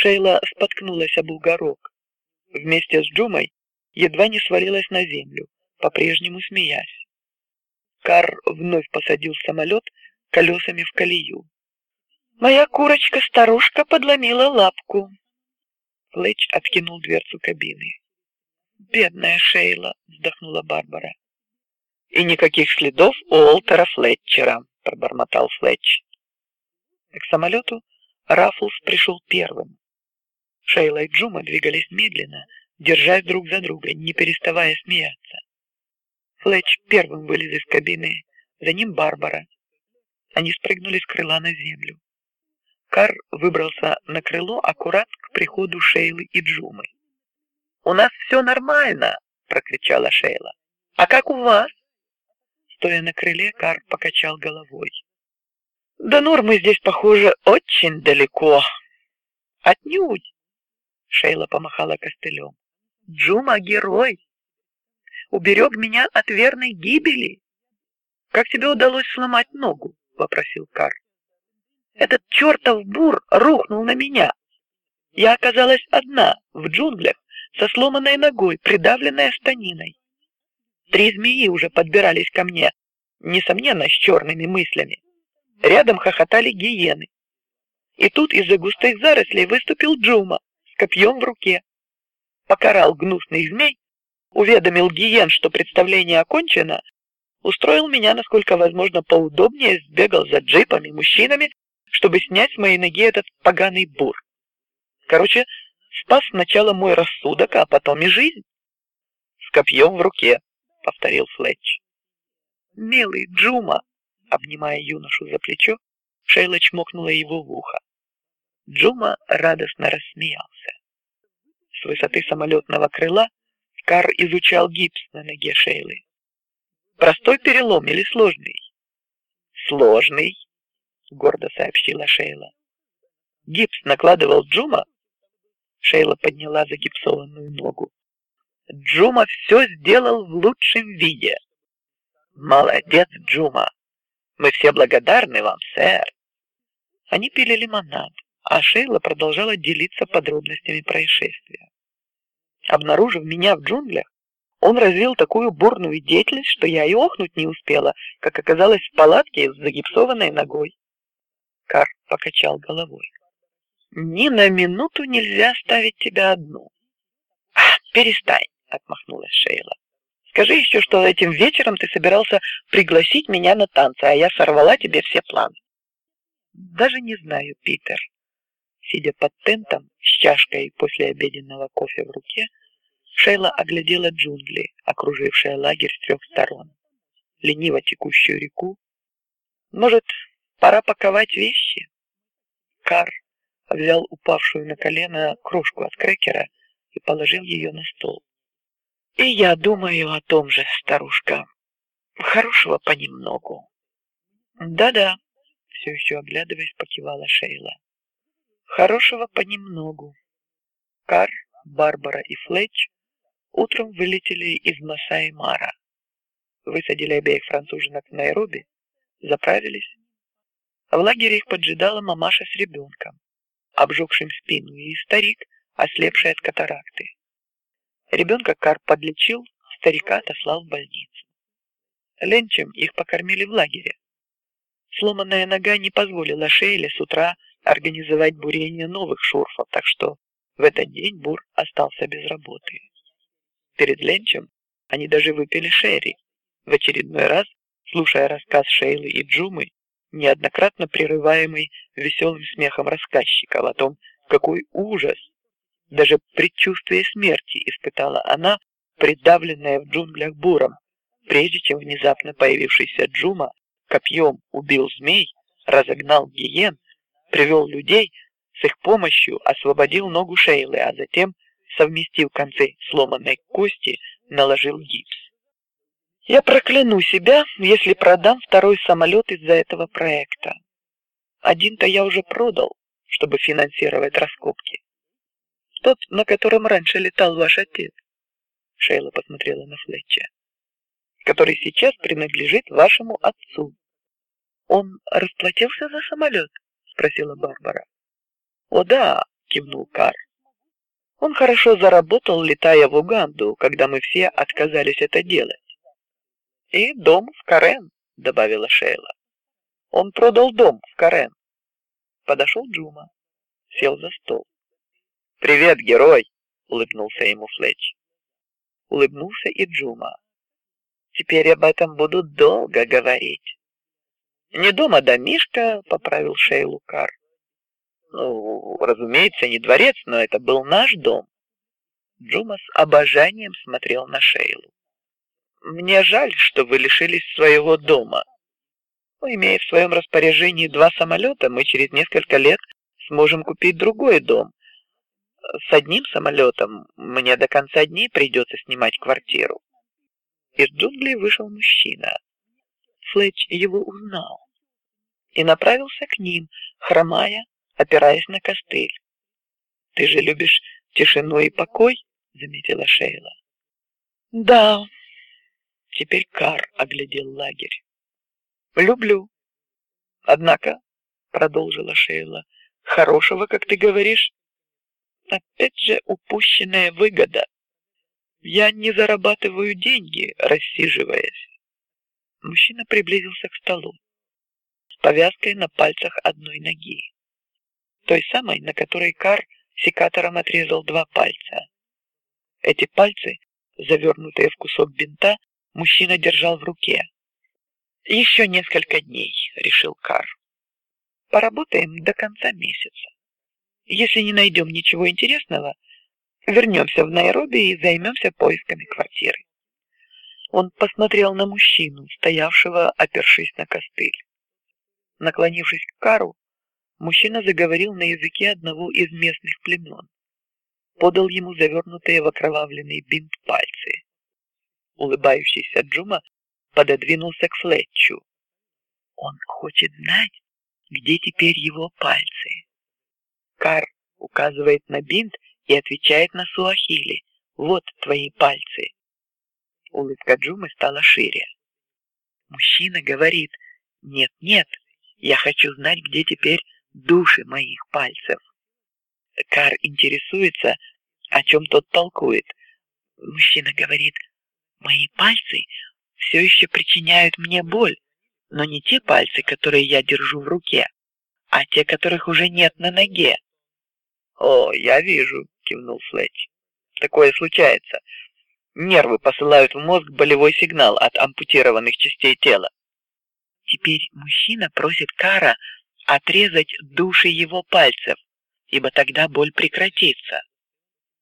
Шейла споткнулась об бугорок. Вместе с Джумой едва не свалилась на землю, по-прежнему смеясь. Кар вновь посадил самолет колесами в колею. Моя курочка-старушка подломила лапку. Флетч откинул дверцу кабины. Бедная Шейла, вздохнула Барбара. И никаких следов Уолтера Флетчера, пробормотал Флетч. К самолету Раффлс пришел первым. Шейла и Джума двигались медленно, держась друг за друга, не переставая смеяться. Флетч первым вылез из кабины, за ним Барбара. Они спрыгнули с крыла на землю. Кар выбрался на крыло аккурат к приходу Шейлы и Джумы. У нас все нормально, прокричала Шейла. А как у вас? Стоя на крыле, Кар покачал головой. До нормы здесь, похоже, очень далеко. Отнюдь. Шейла помахала костылем. Джума герой. Уберег меня от верной гибели. Как тебе удалось сломать ногу? вопросил Кар. Этот чертов бур рухнул на меня. Я оказалась одна в джунглях со сломанной ногой, придавленная станиной. Три змеи уже подбирались ко мне, несомненно с черными мыслями. Рядом хохотали гиены. И тут из-за густых зарослей выступил Джума копьем в руке, покарал гнусных змей, уведомил гиен, что представление окончено, устроил меня, насколько возможно, поудобнее, сбегал за джипами, мужчинами, чтобы снять с моей ноги этот поганый бур. Короче, спас сначала мой рассудок, а потом и жизнь. С копьем в руке, повторил Флетч. Милый Джума, обнимая юношу за плечо, Шейла чмокнула его в ухо. Джума радостно рассмеялся. С высоты самолетного крыла Кар изучал гипс на ноге Шейлы. Простой перелом или сложный? Сложный, гордо сообщила Шейла. Гипс накладывал Джума. Шейла подняла загипсованную ногу. Джума все сделал в лучшем виде. Молодец, Джума. Мы все благодарны вам, сэр. Они пили лимонад, а Шейла продолжала делиться подробностями происшествия. Обнаружив меня в джунглях, он развил такую бурную деятельность, что я и охнуть не успела, как оказалось в палатке с загипсованной ногой. Кар покачал головой. Ни на минуту нельзя оставить тебя одну. А, перестань, отмахнулась Шейла. Скажи еще, что этим вечером ты собирался пригласить меня на танцы, а я сорвала тебе все планы. Даже не знаю, Питер. Сидя под тентом с чашкой после обеденного кофе в руке, Шейла оглядела джунгли, окружившие лагерь с трех сторон, лениво текущую реку. Может, пора паковать вещи? Кар взял упавшую на колено кружку от крекера и положил ее на стол. И я думаю о том же, старушка. Хорошего понемногу. Да-да, все еще оглядываясь, покивала Шейла. Хорошего понемногу. Кар, Барбара и Флетч утром вылетели из Масаи Мара, высадили обеих француженок в Найроби, заправились. В лагере их поджидала мамаша с ребенком, обжегшим спину, и старик, ослепший от катаракты. Ребенка Кар подлечил, старика отослал в больницу. Ленчем их покормили в лагере. Сломанная нога не позволила Шейле с утра организовать бурение новых шурфов, так что в этот день Бур остался без работы. Перед ленчем они даже выпили шерри, в очередной раз слушая рассказ Шейлы и Джумы, неоднократно прерываемый веселым смехом рассказчиков о том, какой ужас, даже предчувствие смерти испытала она, придавленная в джунглях буром, прежде чем внезапно появившийся Джума копьем убил змей, разогнал гиен, привел людей, с их помощью освободил ногу Шейлы, а затем, совместив концы сломанной кости, наложил гипс. Я прокляну себя, если продам второй самолет из-за этого проекта. Один-то я уже продал, чтобы финансировать раскопки. Тот, на котором раньше летал ваш отец. Шейла посмотрела на Флетча. Который сейчас принадлежит вашему отцу. Он расплатился за самолет? Спросила Барбара. О да, кивнул Кар. Он хорошо заработал, летая в Уганду, когда мы все отказались это делать. И дом в Карен, добавила Шейла. Он продал дом в Карен. Подошел Джума, сел за стол. Привет, герой, улыбнулся ему Флетч. Улыбнулся и Джума. Теперь об этом буду долго говорить. Не дома домишка, поправил Шейлу Кар. Ну, разумеется, не дворец, но это был наш дом. Джума с обожанием смотрел на Шейлу. Мне жаль, что вы лишились своего дома. Но, имея в своем распоряжении два самолета, мы через несколько лет сможем купить другой дом. С одним самолетом мне до конца дней придется снимать квартиру. Из джунглей вышел мужчина. Флетч его узнал и направился к ним, хромая, опираясь на костыль. Ты же любишь тишину и покой, заметила Шейла. Да. Теперь Кар оглядел лагерь. Люблю. Однако, продолжила Шейла, хорошего, как ты говоришь, опять же упущенная выгода. Я не зарабатываю деньги, рассиживаясь. Мужчина приблизился к столу с повязкой на пальцах одной ноги, той самой, на которой Кар секатором отрезал два пальца. Эти пальцы, завернутые в кусок бинта, мужчина держал в руке. Еще несколько дней, решил Кар. Поработаем до конца месяца. Если не найдем ничего интересного, вернемся в Найроби и займемся поисками квартиры. Он посмотрел на мужчину, стоявшего, опершись на костыль. Наклонившись к Кару, мужчина заговорил на языке одного из местных племен, подал ему завернутые в окровавленный бинт пальцы. Улыбающийся Джума пододвинулся к Флетчу. Он хочет знать, где теперь его пальцы. Кар указывает на бинт и отвечает на суахили: "Вот твои пальцы". Улыбка Джумы стала шире. Мужчина говорит: "Нет, нет, я хочу знать, где теперь души моих пальцев". Кар интересуется, о чем тот толкует. Мужчина говорит: "Мои пальцы все еще причиняют мне боль, но не те пальцы, которые я держу в руке, а те, которых уже нет на ноге". О, я вижу, кивнул Флетч. Такое случается. Нервы посылают в мозг болевой сигнал от ампутированных частей тела. Теперь мужчина просит Кара отрезать души его пальцев, ибо тогда боль прекратится.